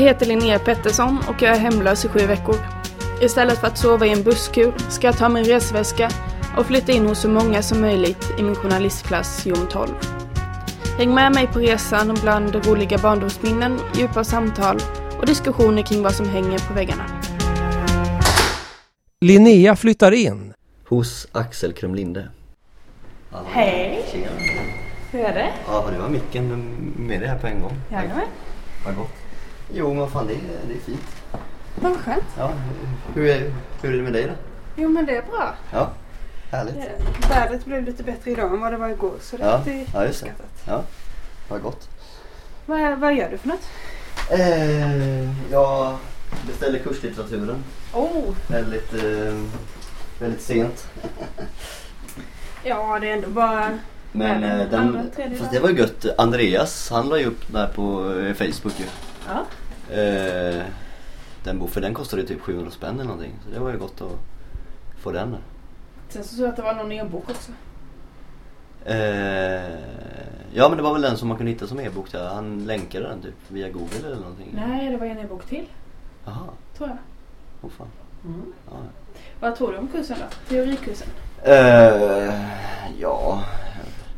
heter Linnea Pettersson och jag är hemlös i sju veckor. Istället för att sova i en busskur ska jag ta min resväska och flytta in hos så många som möjligt i min journalistklass Jom 12. Häng med mig på resan bland roliga barndomsminnen, djupa samtal och diskussioner kring vad som hänger på väggarna. Linnea flyttar in. Hos Axel Krumlinde. Hej! Tjena. Hur är det? Ja, det var micken med det här på en gång. Jajamän. Vad gott. Jo, men fan det är, det är fint. Vad skönt. Ja, hur är, hur är det med dig då? Jo men det är bra. Ja, härligt. Vädret blev lite bättre idag än vad det var igår så det Ja, är ja, just det. Ja, vad gott. Vad, vad gör du för något? Eh, jag beställde kurslitteraturen Oh, väldigt, eh, väldigt sent. ja det är ändå bara... Men eh, den, tredje fast det var ju gött. Andreas, han la ju upp där på eh, Facebook ju. Ja. Eh, den bo, för den kostade typ 700 spänn eller någonting. Så det var ju gott att få den. Sen så såg jag att det var någon e-bok också. Eh, ja men det var väl den som man kunde hitta som e-bok. Han länkade den typ via google eller någonting. Nej, det var en e-bok till Jaha, tror jag. oh fan. Mm. Ja. Vad tror du om kursen då? Teorikursen? Eh, ja,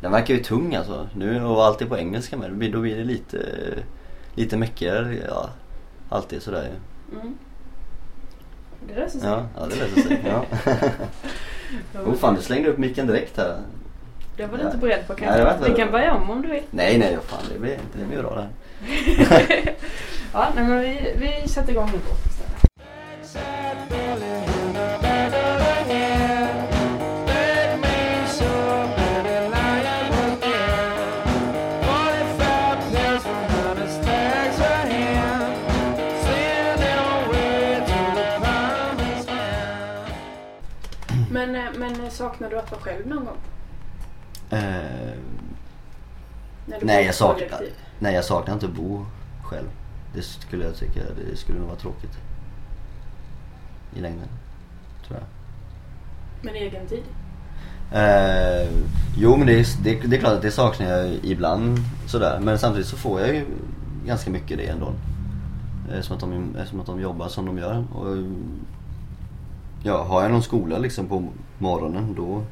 den verkar ju tung alltså. Nu och allt är på engelska med. Då blir det lite, lite mäckigare. Ja, alltid sådär ju. Mm. Det löser sig. Ja, ja det löser sig. Ja. oh fan, du slängde upp micken direkt här. Det var du Ja. inte beredd på Nej, kanske? inte Vi kan på. börja om om du vill. Nej, nej, fan det blir inte. Det blir bra det här. ja, nej men vi, vi sätter igång nu då istället. Saknar du att vara själv någon gång? Eh, nej, jag saknar, nej, jag saknar inte att bo själv. Det skulle jag tycka, det skulle nog vara tråkigt. I längden, tror jag. Men egen tid? Eh, jo men det är, det, det är klart att det saknar jag ibland sådär. Men samtidigt så får jag ju ganska mycket det ändå. Eh, som, att de, som att de jobbar som de gör. Och, ja, har jag någon skola liksom på morgonen då,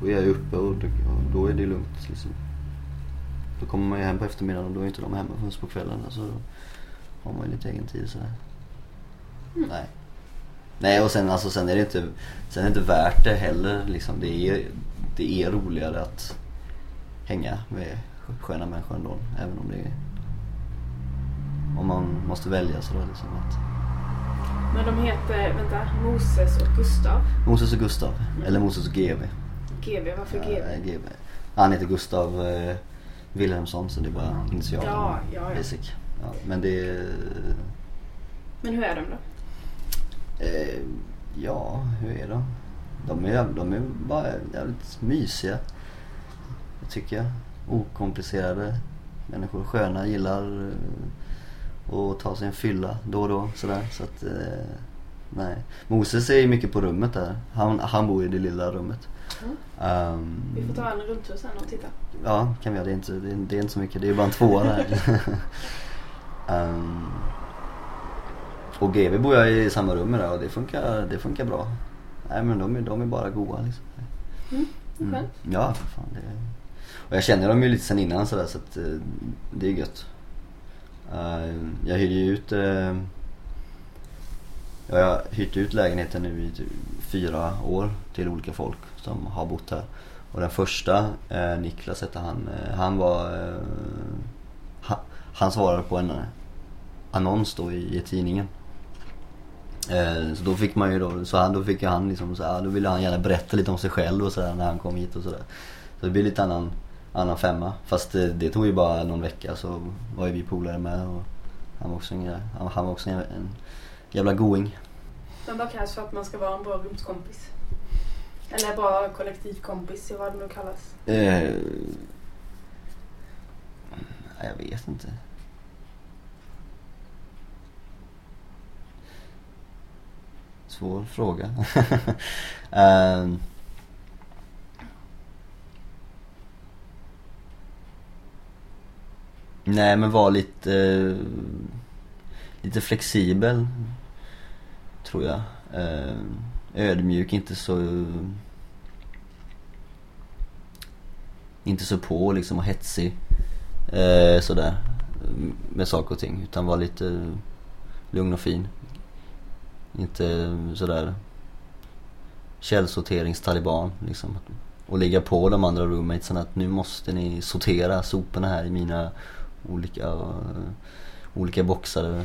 då är jag uppe och då, är det lugnt. Liksom. Då kommer man ju hem på eftermiddagen och då är inte de hemma förrän på kvällen. Så då har man ju lite egen tid sådär. Nej. Nej och sen, alltså, sen är det inte, sen är det inte värt det heller. Liksom. Det, är, det är roligare att hänga med sköna människor ändå. Även om det är, om man måste välja sådär liksom. Att, Men de heter, vänta, Moses och Gustav. Moses och Gustav. Eller Moses och GV. GV, varför GV? Ja, GV. Han heter Gustav eh, Wilhelmsson så det är bara initialerna. Ja, ja, ja. Basic. Ja, men det. Men hur är de då? Eh, ja, hur är de? De är, de är bara jävligt mysiga. Tycker jag. Okomplicerade människor. Sköna, gillar eh, att ta sig en fylla då och då. Sådär. Så att, eh, nej. Moses är ju mycket på rummet där. Han, han bor i det lilla rummet. Mm. Ehm, Vi får ta en rundtur sen och titta. Ja, kan vi göra. Det är inte, det är, det är inte så mycket. Det är bara en tvåa där. Ehm, och GV bor jag i samma rum med där och det funkar, det funkar bra. Nej men de är, de är bara goa liksom. Mm, Mm. Ja, för fan. Det... Och jag känner dem ju lite sen innan sådär så att eh, det är gött. Eh, jag hyrde ju ut eh, Jag har hyrt ut lägenheten nu i typ fyra år till olika folk som har bott här. Och den första, eh, Niklas hette han, han var ha, Han svarade på en annons då i, i tidningen. Så då fick man ju då, så han, då fick ju han liksom så här, då ville han gärna berätta lite om sig själv och sådär när han kom hit och sådär. Så det blir lite annan, annan femma. Fast det, det tog ju bara någon vecka så var ju vi polare med och han var också en, han, var också en, en jävla going. Men vad krävs för att man ska vara en bra rumskompis? Eller bra kollektivkompis, vad det nu kallas. Eh, jag vet inte. Svår fråga. Ehm. Nej men var lite... Eh, lite flexibel tror jag. Eh, ödmjuk, inte så inte så på liksom och hetsig eh, sådär med saker och ting utan var lite lugn och fin. Inte sådär källsorteringstaliban liksom. Och ligga på de andra roommatesen att nu måste ni sortera soporna här i mina olika, uh, olika boxar. uh,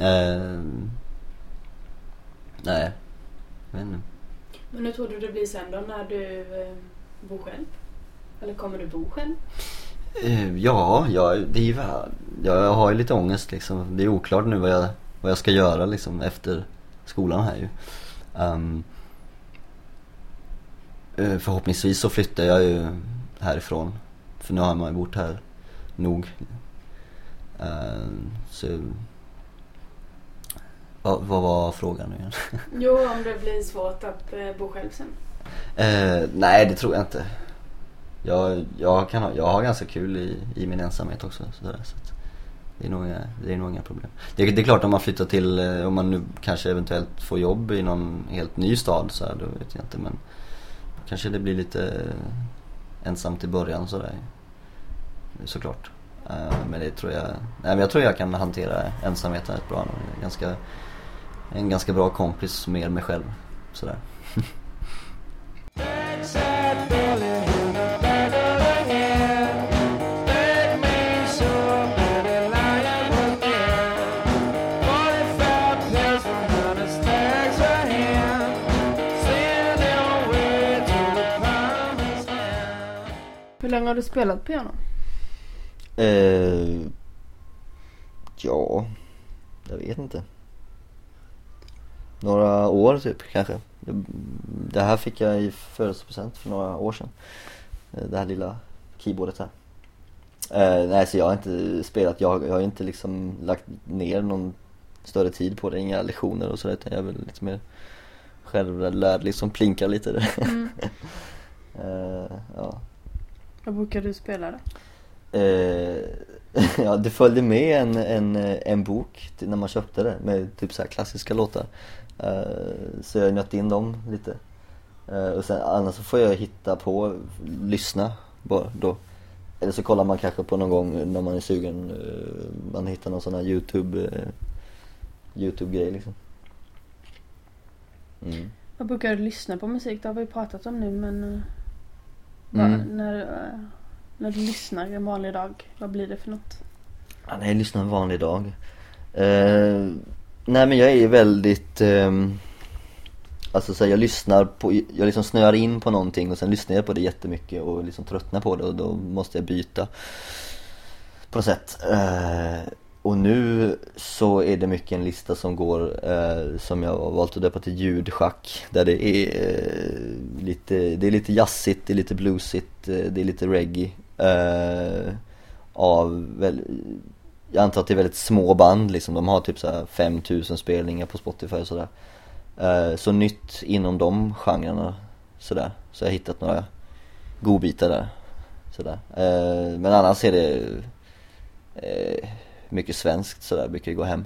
nej, jag vet inte. Men hur tror du det blir sen då när du uh, bor själv? Eller kommer du bo själv? Uh, ja, jag, det är jag har ju lite ångest liksom. Det är oklart nu vad jag, vad jag ska göra liksom efter skolan här ju. Um, förhoppningsvis så flyttar jag ju härifrån. För nu har man ju bott här nog. Uh, så vad, vad var frågan nu igen? jo, om det blir svårt att uh, bo själv sen. Uh, nej, det tror jag inte. Jag, jag, kan ha, jag har ganska kul i, i min ensamhet också. Sådär, så det är, nog inga, det är nog inga problem. Det, det, är klart om man flyttar till, eh, om man nu kanske eventuellt får jobb i någon helt ny stad så här, då vet jag inte men kanske det blir lite ensamt i början sådär. Såklart. Eh, men det tror jag, nej men jag tror jag kan hantera ensamheten rätt bra. Jag Ganska, en ganska bra kompis med mig själv. Sådär. Hur länge har du spelat piano? Eh, ja, jag vet inte. Några år typ kanske. Det här fick jag i födelsedagspresent för några år sedan. Eh, det här lilla keyboardet här. Eh, nej så jag har inte spelat, jag, jag har inte liksom lagt ner någon större tid på det, inga lektioner och sådär utan jag är väl lite mer självlärd, liksom plinkar lite där. Mm. eh, ja. Vad brukar du spela då? Eh, ja, det följde med en, en, en bok när man köpte det med typ så klassiska låtar. Eh, så jag nötte in dem lite. Eh, och sen annars så får jag hitta på, lyssna bara då. Eller så kollar man kanske på någon gång när man är sugen, man hittar någon sån här youtube, youtube-grej liksom. Mm. Vad brukar du lyssna på musik? Det har vi pratat om nu men Mm. när, när du lyssnar en vanlig dag, vad blir det för något? Ja, när jag lyssnar en vanlig dag? Eh, nej men jag är väldigt eh, Alltså så här, jag lyssnar på, jag liksom snöar in på någonting och sen lyssnar jag på det jättemycket och liksom tröttnar på det och då måste jag byta På något sätt eh, och nu så är det mycket en lista som går, eh, som jag har valt att döpa till ljudschack. Där det är eh, lite, det är lite jazzigt, det är lite bluesigt, eh, det är lite reggae. Eh, av, väl, jag antar att det är väldigt små band liksom, de har typ såhär 5000 spelningar på Spotify och sådär. Eh, så nytt inom de genrerna sådär. Så jag har hittat några godbitar där. Sådär. Eh, men annars är det eh, mycket svenskt sådär, brukar gå hem.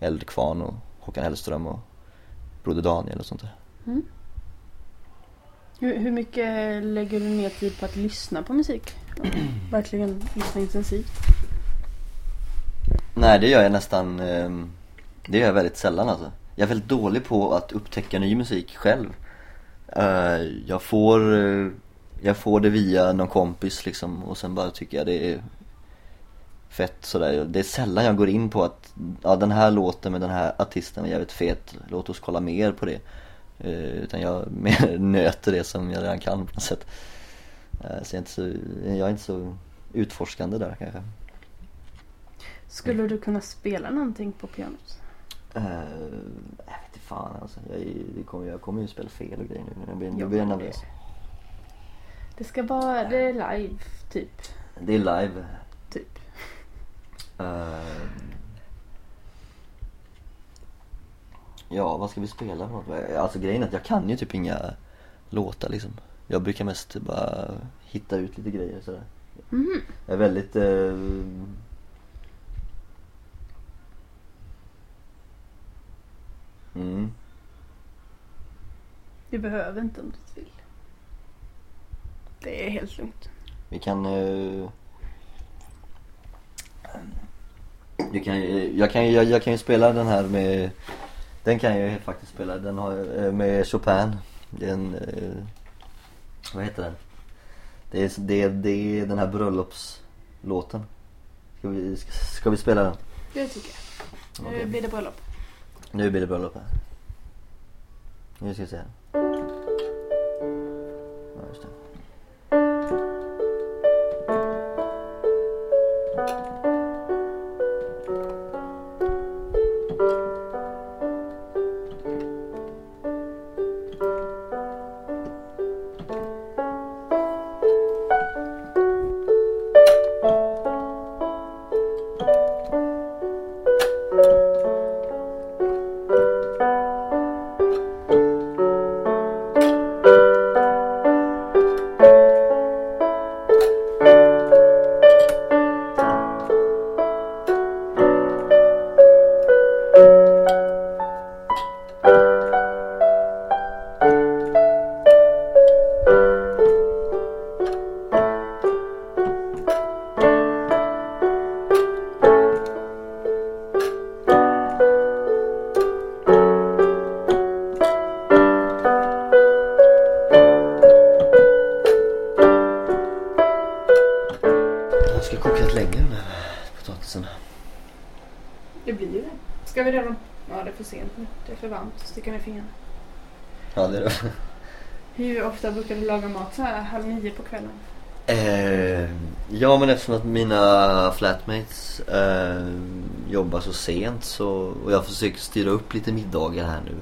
Eldkvarn och Håkan Hellström och Broder Daniel och sånt där. Mm. Hur, hur mycket lägger du ner tid på att lyssna på musik? Verkligen lyssna intensivt? Nej det gör jag nästan, ehm, det gör jag väldigt sällan alltså. Jag är väldigt dålig på att upptäcka ny musik själv. Eh, jag får, eh, jag får det via någon kompis liksom och sen bara tycker jag det är fett sådär. Det är sällan jag går in på att ja, den här låten med den här artisten är jävligt fet, låt oss kolla mer på det. Eh, utan jag mer nöter det som jag redan kan på något sätt. Uh, så jag är, inte så, jag är inte så utforskande där kanske. Skulle du kunna spela någonting på pianot? Uh, jag vet inte fan alltså. Jag, det kommer, jag kommer ju spela fel och grejer nu. Jag blir, jag blir nervös. Det ska vara, det är live typ. Det är live. Uh, ja, vad ska vi spela för något? Alltså grejen är att jag kan ju typ inga låtar liksom. Jag brukar mest bara hitta ut lite grejer sådär mm. Jag är väldigt eh, Mm. Du behöver inte om du inte vill. Det är helt lugnt. Vi kan... Eh, kan eh, jag, kan, jag, jag kan ju spela den här med... Den kan jag ju faktiskt spela. Den har, eh, med Chopin. Det är en... Eh, vad heter den? Det är, det, är- det är den här bröllopslåten Ska vi, ska, ska vi spela den? Det tycker jag. Nu Okej. blir det bröllop. Nu blir det bröllop här Nu ska vi se Ja just det ofta brukar du laga mat så här halv nio på kvällen? Eh, ja men eftersom att mina flatmates eh, jobbar så sent så, och jag försöker styra upp lite middagar här nu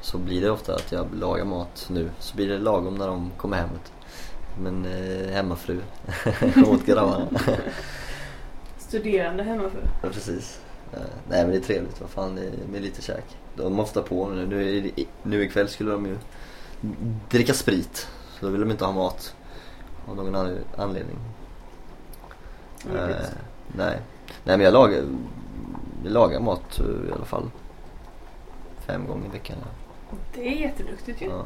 Så blir det ofta att jag lagar mat nu, så blir det lagom när de kommer hem. Men eh, hemmafru åt grabbarna Studerande hemmafru. Ja precis eh, Nej men det är trevligt, vad fan det är med lite käk De ofta på nu, nu, är- nu ikväll skulle de ju dricka sprit Så då vill de inte ha mat av någon an- anledning Mm, Eh, nej. nej men jag lagar, jag lagar mat eh, i alla fall fem gånger i veckan. Det är jätteduktigt ju. Ja.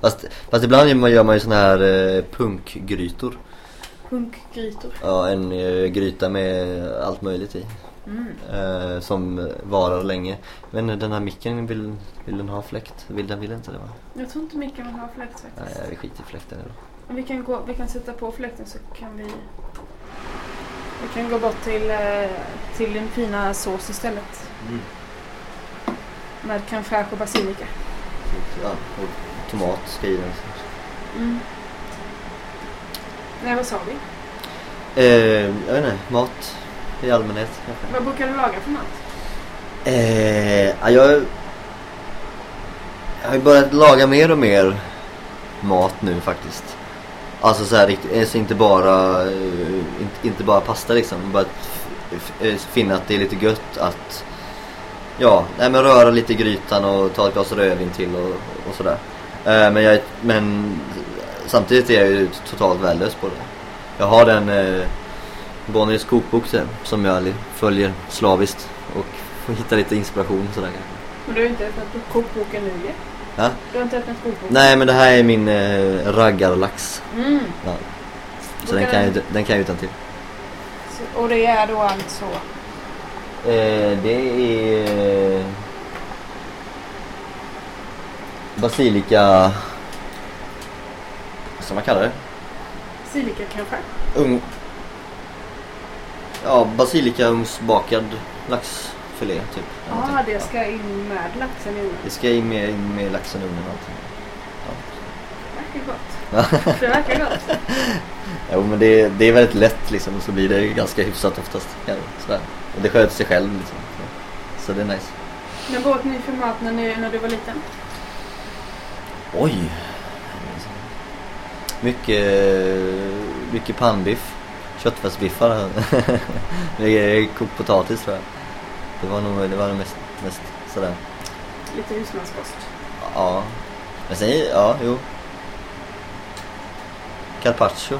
Fast, fast ibland gör man ju såna här eh, punkgrytor. Punkgrytor. Ja, en eh, gryta med allt möjligt i. Mm. Som varar länge. Men den här micken, vill, vill den ha fläkt? Vill den vill inte det va? Jag tror inte Micke vill ha fläkt faktiskt. Nej, vi skiter i fläkten då. Vi kan, gå, vi kan sätta på fläkten så kan vi... Vi kan gå bort till, eh, till din fina sås istället. Med crème fraîche och basilika. Ja, och tomat ska i den. Mm. Nej, vad sa vi? Eh, jag vet inte, mat i allmänhet. Vad brukar du laga för mat? Eh, ja, jag, jag har ju börjat laga mer och mer mat nu faktiskt. Alltså så här, alltså inte bara, eh, inte, bara pasta liksom. Bara f- finna att det är lite gött att Ja, nej men röra lite i grytan och ta ett glas rödvin till och, och sådär. Eh, men, jag, men samtidigt är jag ju totalt värdelös på det. Jag har den eh, Bonniers kokbok där, som jag följer slaviskt och får hitta lite inspiration sådär kanske. Men du har inte öppnat kokboken nu ju. Ja? Du har inte öppnat kokboken? Nej men det här är min eh, raggarlax. Mm. Ja. Så den kan jag, den- den kan jag utan till. Så, och det är då alltså... Eh, det är eh, basilika, vad ska man kalla det? Basilika kanske? Ung, ja basilika ugnsbakad laxfilé typ. Ja, ah, det ska in med laxen i ugnen. Det ska in med, in med laxen i ugnen och allting. Det verkar gott. Det verkar gott. Jo men det, det är väldigt lätt liksom och så blir det ganska hyfsat oftast. Ja, sådär. Och det sköter sig själv liksom. Så det är nice. Men vad åt ni för mat när, ni, när du var liten? Oj! Mycket, mycket pannbiff. Köttfärsbiffar. det är kokt potatis tror jag. Det var nog det var mest, mest sådär. Lite husmanskost. Ja. Men sen, ja, jo. Carpaccio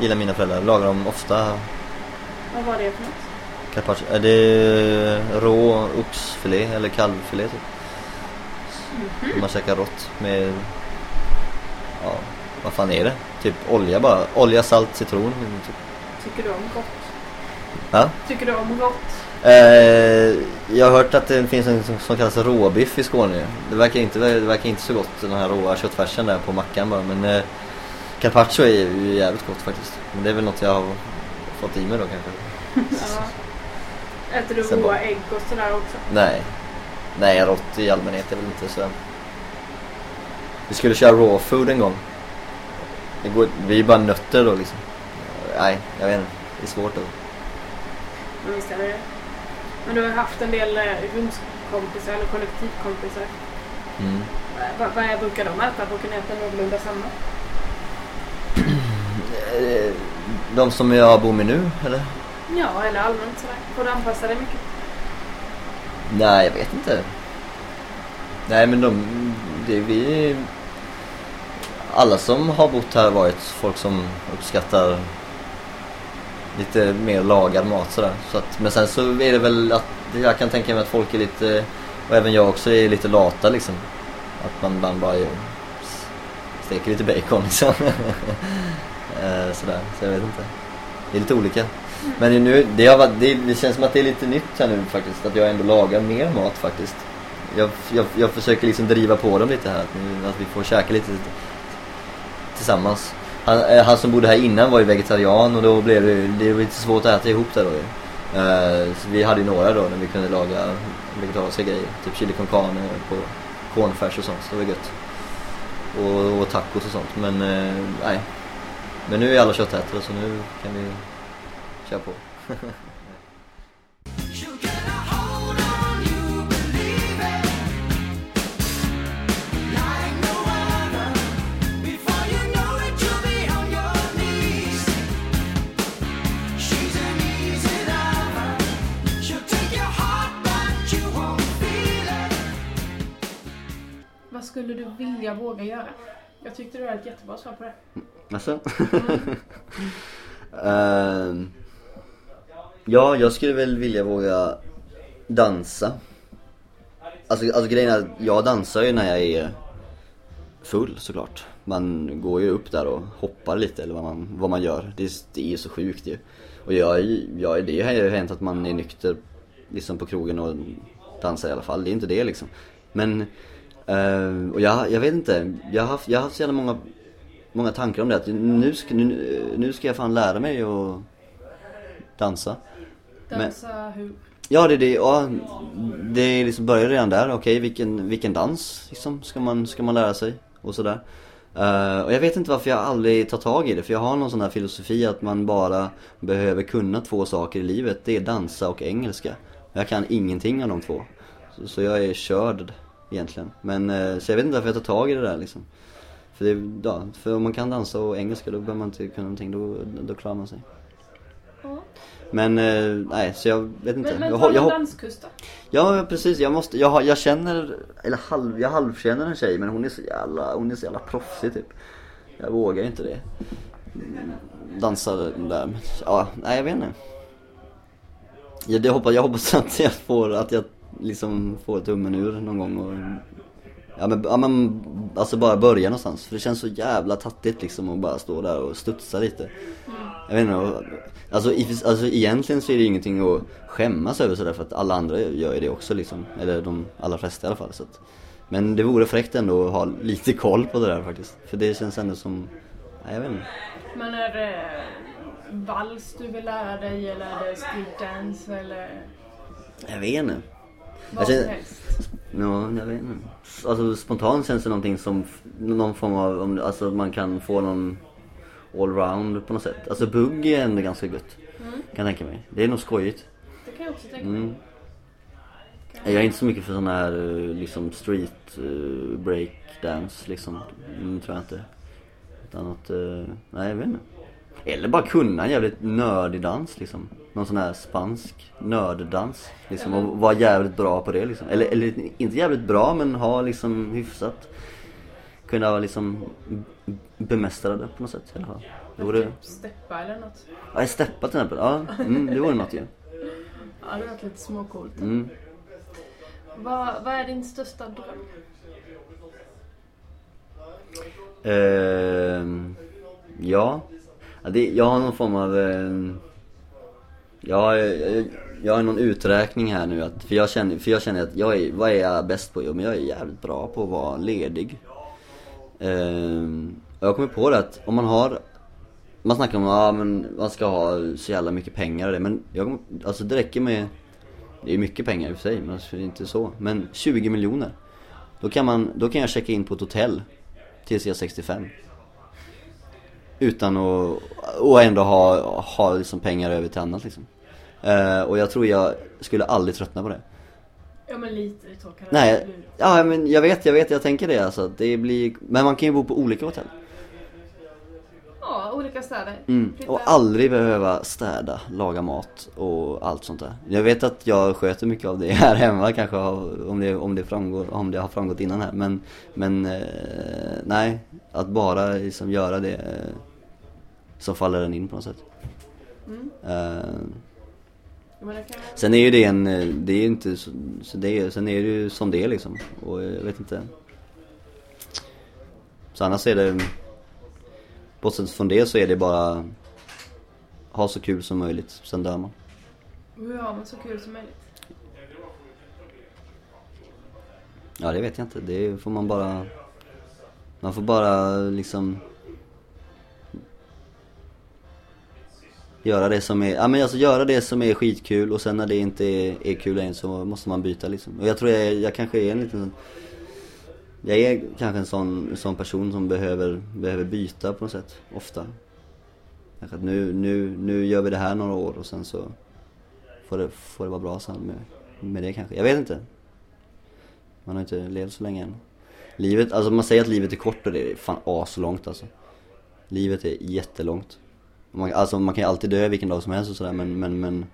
gillar mina föräldrar. Lagar de ofta Vad var det för något? carpaccio. Är det rå oxfilé eller kalvfilé typ? Man käkar rått med, ja vad fan är det? Typ olja bara. Olja, salt, citron. Typ. Tycker du om rått? Ja? Tycker du om rått? Eh, jag har hört att det finns en som, som kallas råbiff i Skåne. Det verkar inte, det verkar inte så gott den här råa köttfärsen där på mackan bara. Men eh, carpaccio är ju jävligt gott faktiskt. Men det är väl något jag har fått i mig då kanske. Ja. Äter du Sen råa bara- ägg och sådär också? Nej. Nej, rått i allmänhet är väl inte så. Vi skulle köra raw food en gång. Det går, vi är bara nötter då liksom. Nej, jag vet inte. Det är svårt då. Men visst är det. Men du har haft en del eh, rumskompisar eller kollektivkompisar. Mm. Vad, brukar de äta? Brukar ni äta någorlunda samma? Eh, De som jag bor med nu, eller? Ja, eller allmänt sådär. Får du anpassa dig mycket? Nej, jag vet inte. Nej, men de, det vi... Alla som har bott här har varit folk som uppskattar lite mer lagad mat sådär. Så att, men sen så är det väl att jag kan tänka mig att folk är lite, och även jag också, är lite lata liksom. Att man ibland bara steker lite bacon liksom. Eh, sådär, så jag vet inte. Det är lite olika. Men nu, det, har det, det känns som att det är lite nytt här nu faktiskt. Att jag ändå lagar mer mat faktiskt. Jag, jag, jag försöker liksom driva på dem lite här. Att, att vi får käka lite tillsammans. Han, eh, han som bodde här innan var ju vegetarian och då blev det, det var lite svårt att äta ihop där då ju. Eh, så vi hade ju några då när vi kunde laga vegetariska grejer. Typ chili con carne på cornfärs och sånt. Så det var gött. Och, och tacos och sånt. Men eh, nej. Men nu är alla köttätare så nu kan vi köra på. skulle du vilja våga göra? Jag tyckte du hade ett jättebra svar på det. Alltså? Ehm, ja, jag skulle väl vilja våga dansa. Alltså, alltså grejen är att jag dansar ju när jag är full såklart. Man går ju upp där och hoppar lite eller vad man, vad man gör. Det, är- det är ju så sjukt ju. Och jag, jag, det har ju hänt att man är nykter liksom på krogen och dansar i alla fall. Det är inte det liksom. Men, eh, och jag, jag vet inte. Jag har haft, jag har haft så jävla många många tankar om det. Att nu ska, nu, nu ska jag fan lära mig att dansa. Men- Dansa hur? Ja, det, det, ja, det liksom börjar redan där. Okej, vilken, vilken dans liksom, ska, man, ska man lära sig? Och sådär. Eh, och jag vet inte varför jag aldrig tar tag i det. För jag har någon sån här filosofi att man bara behöver kunna två saker i livet. Det är dansa och engelska. Jag kan ingenting av de två. Så, så jag är körd egentligen. Men, eh, så jag vet inte varför jag tar tag i det där liksom. För, det, ja, för om man kan dansa och engelska då behöver man inte kunna någonting. Då, då klarar man sig. Ja. Men eh, nej, så jag vet inte. Men, men jag, jag, danskurs då? Ja precis, jag måste, jag, jag känner, eller halv, jag halvkänner en tjej men hon är så jävla, hon är så jävla proffsig typ. Jag vågar inte det. Dansa där, men, ja, nej jag vet inte. Jag, det hoppas, jag hoppas att jag får, att jag liksom får tummen ur någon gång och Ja men, ja, men alltså bara börja någonstans för det känns så jävla tattigt liksom att bara stå där och studsa lite. Jag vet inte, alltså, i, alltså egentligen så är det ingenting att skämmas över sådär för att alla andra gör ju det också liksom. Eller de allra flesta i alla fall. Så att, men det vore fräckt ändå att ha lite koll på det där faktiskt. För det känns ändå som, nej jag vet inte. Men är det vals du vill lära dig eller är det streetdance eller Jag vet inte. Vad som helst? Ja, jag vet inte. Alltså spontant känns det någonting som, någon form av, alltså man kan få någon allround på något sätt. Alltså bugg är ändå ganska gött. Kan jag tänka mig. Det är nog skojigt. Det kan jag också tänka mig. Mm. Jag är inte så mycket för sån här eh, liksom street uh, breakdance liksom. Mm, tror jag inte. Utan att, eh, nej jag vet inte. Eller bara kunna en jävligt nördig dans liksom. Någon sån här spansk nörddans. Liksom och vara jävligt bra på det liksom. Eller, eller inte jävligt bra men ha liksom hyfsat. Kunna vara liksom bemästra det på något sätt alla fall. Det vore, Typ steppa eller något. ja, steppa till exempel. Ja, mm, det vore något ju. Ja, det varit lite småcoolt. Mm. Vad, vad är din största dröm? Ja. Ja, det, jag har någon form av... Eh, jag, har, jag, jag har någon uträkning här nu att, för jag känner, för jag känner att jag är, vad är jag bäst på? Jo men jag är jävligt bra på att vara ledig. Ehm, och jag kommer på det att om man har man snackar om att ah, men man ska ha så jävla mycket pengar och det men jag, alltså det räcker med Det är mycket pengar i och för sig men alltså, det är inte så Men 20 miljoner Då kan man, då kan jag checka in på ett hotell Tills jag är 65 utan att, och ändå ha, ha liksom pengar över till annat liksom Eh, Och jag tror jag skulle aldrig tröttna på det Ja men lite så kan Nej, ja men jag vet, jag vet, jag tänker det alltså det blir, Men man kan ju bo på olika hotell Ja, olika städer. Mm. Och aldrig behöva städa, laga mat och allt sånt där. Jag vet att jag sköter mycket av det här hemma kanske om det, om det, framgår, om det har framgått innan här. Men, men eh, nej, att bara liksom göra det eh, så faller den in på något sätt. Mm. Kan... sen är ju det en, eh, det är ju inte så, så det är, sen är det ju som det är liksom. Och jag vet inte. Så annars är det, bortsett från det så är det bara ha så kul som möjligt, sen dör man. Hur har man så kul som möjligt? Ja det vet jag inte, det får man bara Man får bara liksom Göra det som är, ja men alltså göra det som är skitkul och sen när det inte är, är kul längre så måste man byta liksom. Och jag tror jag, jag kanske är en liten Jag är kanske en sån, sån person som behöver, behöver byta på något sätt, ofta. Kanske att nu, nu, nu gör vi det här några år och sen så får det, får det vara bra sen med, med det kanske. Jag vet inte. Man har inte levt så länge än. Livet, alltså man säger att livet är kort och det är fan aslångt alltså. Livet är jättelångt. Man, alltså man kan ju alltid dö vilken dag som helst och sådär men, men, men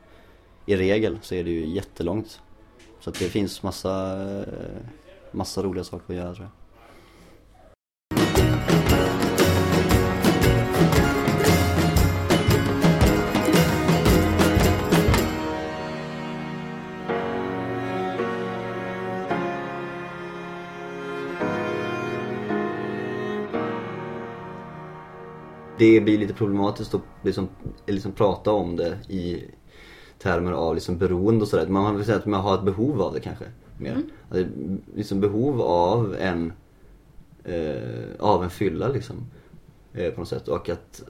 i regel så är det ju jättelångt. Så att det finns massa, eh, massa roliga saker att göra tror jag. Det blir lite problematiskt att liksom, liksom prata om det i termer av liksom beroende och sådär. Man vill säga att man har ett behov av det kanske. Mer. Alltså, liksom behov av en eh, av en fylla liksom. Eh, på något sätt. Och att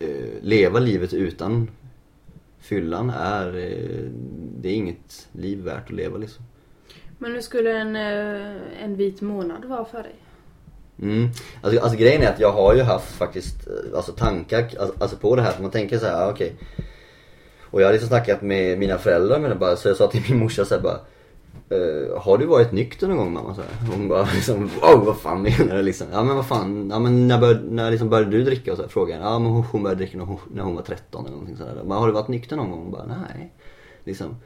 eh, leva livet utan fyllan är, eh, det är inget liv värt att leva liksom. Men hur skulle en, eh, en vit månad vara för dig? Mm. Alltså, alltså grejen är att jag har ju haft faktiskt eh, alltså, tankar alltså, alltså på det här. För man tänker så här, okej. okej. Och jag har liksom snackat med mina föräldrar med det bara, så jag sa till min morsa så här, bara eh, Har du varit nykter någon gång mamma? Så här. Hon bara liksom, wow vad fan menar du liksom? Ja men vad fan, ja men när, bör, när liksom började du dricka? Och så här, frågade jag. Ja men hon, hon började dricka när hon, när hon var 13 eller någonting sådär. Har du varit nykter någon gång? Hon bara, nej. Liksom.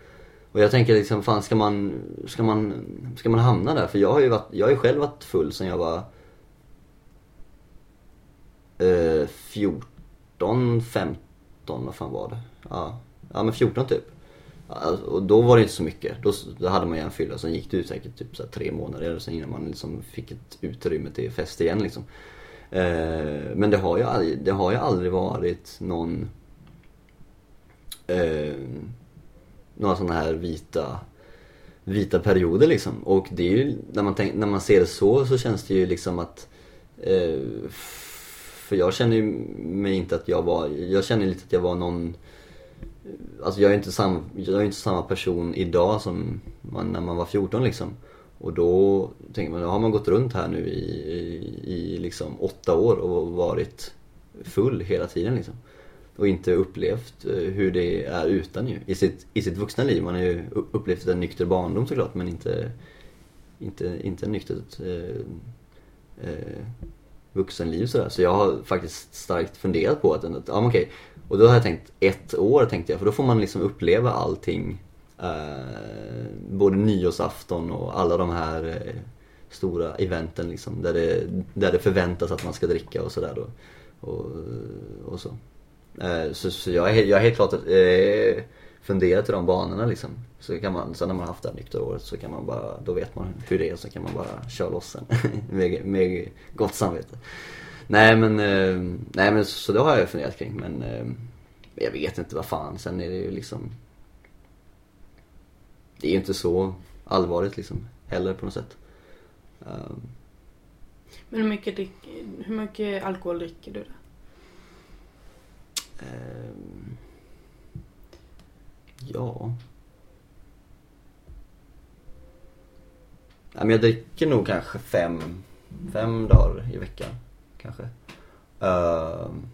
Och jag tänker liksom, fan ska man, ska man, ska man hamna där? För jag har ju varit, jag har ju själv varit full sen jag var eh, 14, 15, vad fan var det? Ja, ja men 14 typ. Alltså, och då var det inte så mycket. Då, då hade man ju en fylla, sen gick det ju säkert typ så här tre månader sen innan man liksom fick ett utrymme till fest igen liksom. Eh, men det har ju aldrig, det har ju aldrig varit någon eh, några sådana här vita vita perioder liksom. Och det är ju, när man, tänk, när man ser det så, så känns det ju liksom att eh, för jag känner ju mig inte att jag var, jag känner lite att jag var någon Alltså jag är inte, samma, jag är inte samma person idag som man, när man var 14 liksom. Och då tänker man, då har man gått runt här nu i, i, i liksom åtta år och varit full hela tiden liksom. Och inte upplevt eh, hur det är utan ju. I sitt, i sitt vuxna liv. Man har ju upplevt en nykter barndom såklart men inte, inte, inte nyktert eh, eh, vuxenliv sådär. Så jag har faktiskt starkt funderat på att, ja men okej. Och då har jag tänkt ett år tänkte jag för då får man liksom uppleva allting. Eh, både nyårsafton och alla de här eh, stora eventen liksom. Där det, där det förväntas att man ska dricka och sådär då. Och, och så. Eh, så, så jag, är, helt- jag är helt klart eh, funderat i de banorna liksom. Så kan man, sen när man har haft det här nyktra året så kan man bara, då vet man hur det är så kan man bara köra loss sen. med, med gott samvete. Nej men, eh, nej men så, så det har jag funderat kring men eh, jag vet inte vad fan, sen är det ju liksom Det är ju inte så allvarligt liksom heller på något sätt. Um, Men hur mycket, drick, hur mycket alkohol dricker du då? Ehm, ja. ja men jag dricker nog kanske fem, fem dagar i veckan. Kanske. Ehm,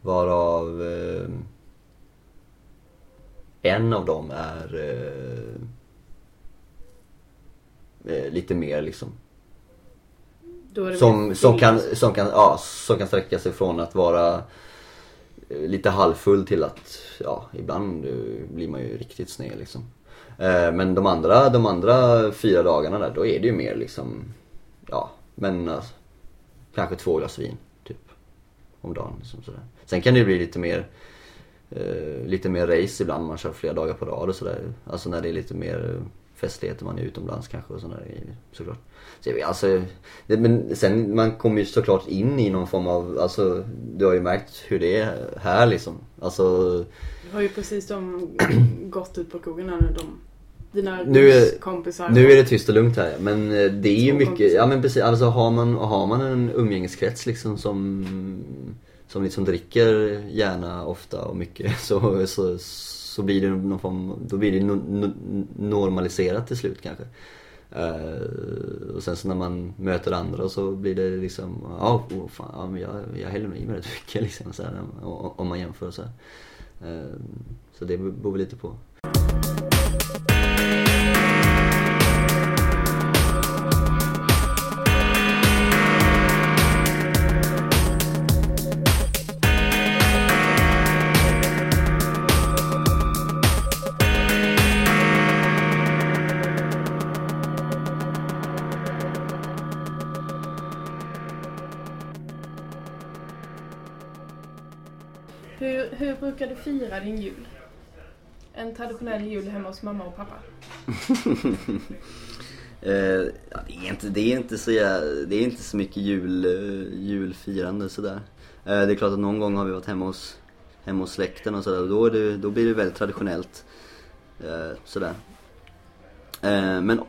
varav ehm, en av dem är eh, lite mer liksom Då är det som, som, kan, som, kan, ja, som kan sträcka sig från att vara Eh, lite halvfull till att, ja, ibland eh, blir man ju riktigt sned liksom. Eh, men de andra, de andra fyra dagarna där, då är det ju mer liksom, ja, men alltså, kanske två glas vin, typ. Om dagen. Liksom, sådär. Sen kan det ju bli lite mer, eh, lite mer race ibland, man kör flera dagar på rad och sådär. Alltså när det är lite mer festligheter, man är utomlands kanske och sådana grejer, såklart. Så alltså, det, men sen man kommer ju såklart in i någon form av, alltså du har ju märkt hur det är här liksom. Alltså Du har ju precis de gått ut på krogen här nu, de, dina Nu är- kompisar. Nu är det tyst och lugnt här men eh, det är ju mycket, kompisar. ja men precis, alltså har man, har man en umgängeskrets liksom som Som liksom dricker gärna, ofta och mycket så, så, så blir det någon form, då blir det no, no, normaliserat till slut kanske Uh, och sen så när man möter andra så blir det liksom, ja oh, fan, ja, men jag, jag häller nog i mig rätt mycket liksom så här, om- om man jämför så här. Eh, så det beror väl lite på. Fira din jul? En traditionell jul hemma hos mamma och pappa? Eh, ja, det, är inte, det, är inte så, det är inte så mycket jul, eh, julfirande sådär. Eh, det är klart att någon gång har vi varit hemma hos, hemma hos släkten och sådär. Då, är det, då blir det väldigt traditionellt. Eh, sådär. Eh, men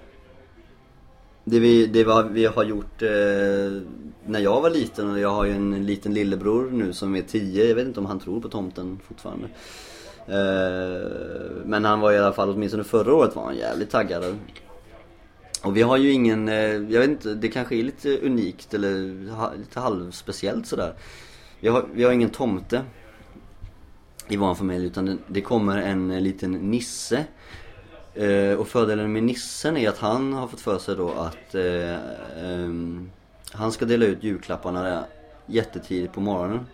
det vi, det var, vi har gjort eh, när jag var liten och jag har ju en liten lillebror nu som är 10. Jag vet inte om han tror på tomten fortfarande. Eh, men han var i alla fall, åtminstone förra året var han jävligt taggad. Och vi har ju ingen, eh, jag vet inte, det kanske är lite unikt eller ha- lite halvspeciellt sådär. Vi har, vi har ingen tomte i vår familj utan det, det kommer en eh, liten nisse. Eh, och fördelen med nissen är att han har fått för sig då att eh, ehm, han ska dela ut julklapparna där jättetidigt på morgonen.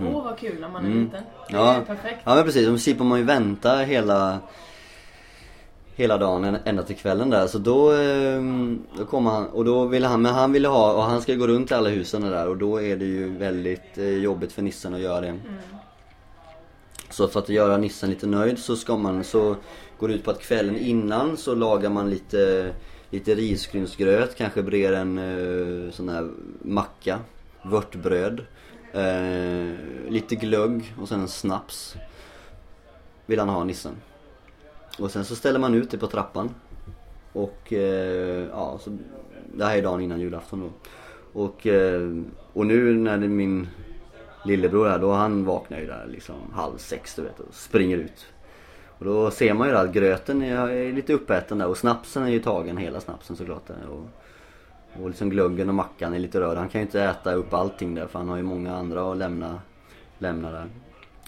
Åh vad kul när man är Mm. liten. Det Ja. är perfekt. Ja men precis, i princip får man ju vänta hela Hela dagen än- ända till kvällen där så då, ehm, då kommer han och då ville han, men han ville ha och han ska gå runt i alla husen där och då är det ju väldigt eh, jobbigt för nissen att göra det. Så för att göra nissen lite nöjd så ska man, så går det ut på att kvällen innan så lagar man lite Lite risgrynsgröt, kanske brer en eh, sån här macka Vörtbröd eh, Lite glögg och sen en snaps. Vill han ha nissen Och sen så ställer man ut det på trappan. Och eh, ja, så, det här är dagen innan julafton då. Och, eh, och nu när min lillebror där, då han vaknar ju där liksom halv sex du vet och springer ut. Och då ser man ju att gröten är, är lite uppäten där och snapsen är ju tagen, hela snapsen såklart. Där. Och, och liksom glöggen och mackan är lite röd. Han kan ju inte äta upp allting där för han har ju många andra att lämna, lämna där.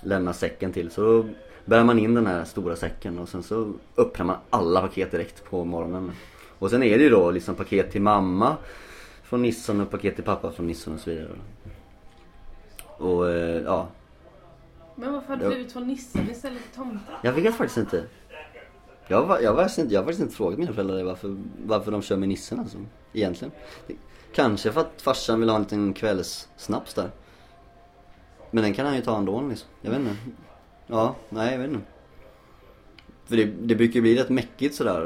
Lämna säcken till. Så då bär man in den här stora säcken och sen så öppnar man alla paket direkt på morgonen. Och sen är det ju då liksom paket till mamma från Nissan och paket till pappa från Nissan och så vidare. Och eh, ja, Men varför har du blivit från nissen istället för tomten? jag vet faktiskt inte. Jag, var, jag, var, jag har faktiskt inte frågat mina föräldrar varför, varför de kör med nissen alltså. Egentligen. Det, kanske för att farsan vill ha en liten kvällssnaps där. Men den kan han ju ta ändå liksom. Jag vet inte. Ja, nej jag vet inte. För det, det brukar ju bli rätt mäckigt sådär.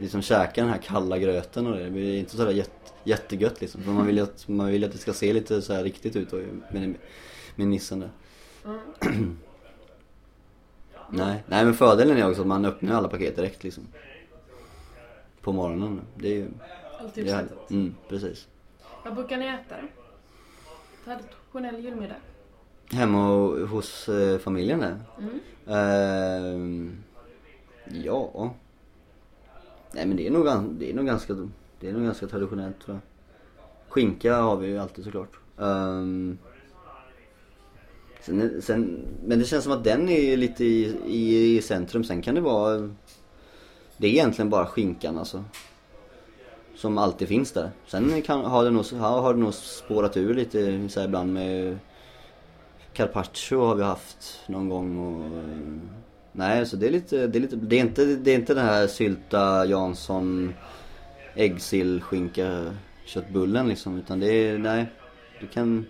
Eh, Liksom käka den här kalla gröten och det. Det blir inte sådär jätte, jättegött liksom. För man vill ju att, man vill att det ska se lite så här riktigt ut då, med, med nissen där. Nej, nej men fördelen är också att man öppnar alla paket direkt liksom. På morgonen. Det är ju... Alltid Det är, mm, precis. Vad brukar ni äta då? Traditionell julmiddag? Hemma och, hos eh, familjen där? Mm. Ehm, ja. Nej men det är nog, det är nog ganska, det är nog ganska traditionellt tror jag. Skinka har vi ju alltid såklart. Um, sen, sen, men det känns som att den är lite i, i, i centrum. Sen kan det vara, det är egentligen bara skinkan alltså. Som alltid finns där. Sen kan, har, det nog, har, har det nog spårat ur lite så här ibland med Carpaccio har vi haft någon gång och Nej så det är lite, det är lite, det är inte, det är inte den här sylta Jansson äggsill skinka köttbullen liksom utan det är, nej Du kan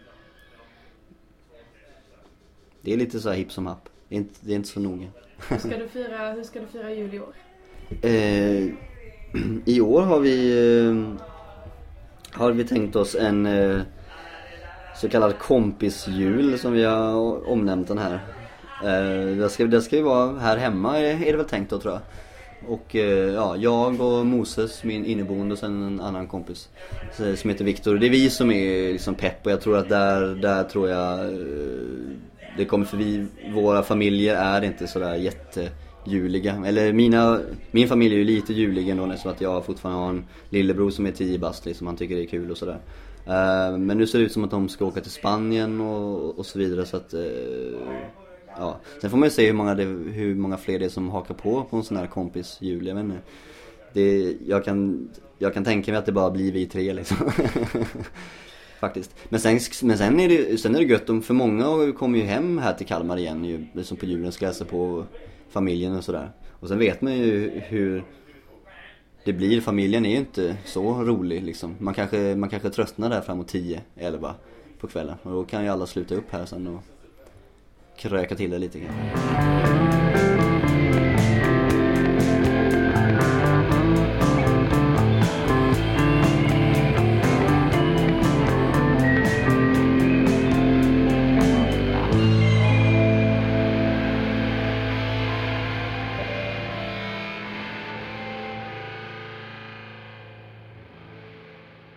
Det är lite så här hipp som happ. Det är inte, det är inte så noga. Hur ska du fira, hur ska du fira jul i år? Eh, I år har vi eh, Har vi tänkt oss en eh, Så kallad kompisjul som vi har omnämnt den här Eh, det, ska, det ska ju vara här hemma är det väl tänkt då tror jag Och eh, ja, jag och Moses, min inneboende och sen en annan kompis eh, Som heter Viktor. Det är vi som är liksom pepp och jag tror att där, där tror jag Det kommer för vi, våra familjer är inte sådär jättejuliga. Eller mina, min familj är ju lite julig ändå eftersom att jag fortfarande har en lillebror som är 10 bast liksom. Han tycker det är kul och sådär. Men nu ser det ut som att de ska åka till Spanien och, och så vidare så att Ja, sen får man ju se hur många, det, hur många fler det är som hakar på på en sån här kompis jul, jag vet inte. Det, jag, kan, jag kan tänka mig att det bara blir vi tre liksom. Faktiskt. Men sen, men sen är det, sen är det gött om, för många kommer ju hem här till Kalmar igen ju, liksom på julen ska hälsa på familjen och sådär. Och sen vet man ju hur det blir, familjen är ju inte så rolig liksom. Man kanske, man kanske tröttnar där framåt 10, 11 på kvällen. Och då kan ju alla sluta upp här sen och kröka till det lite kanske.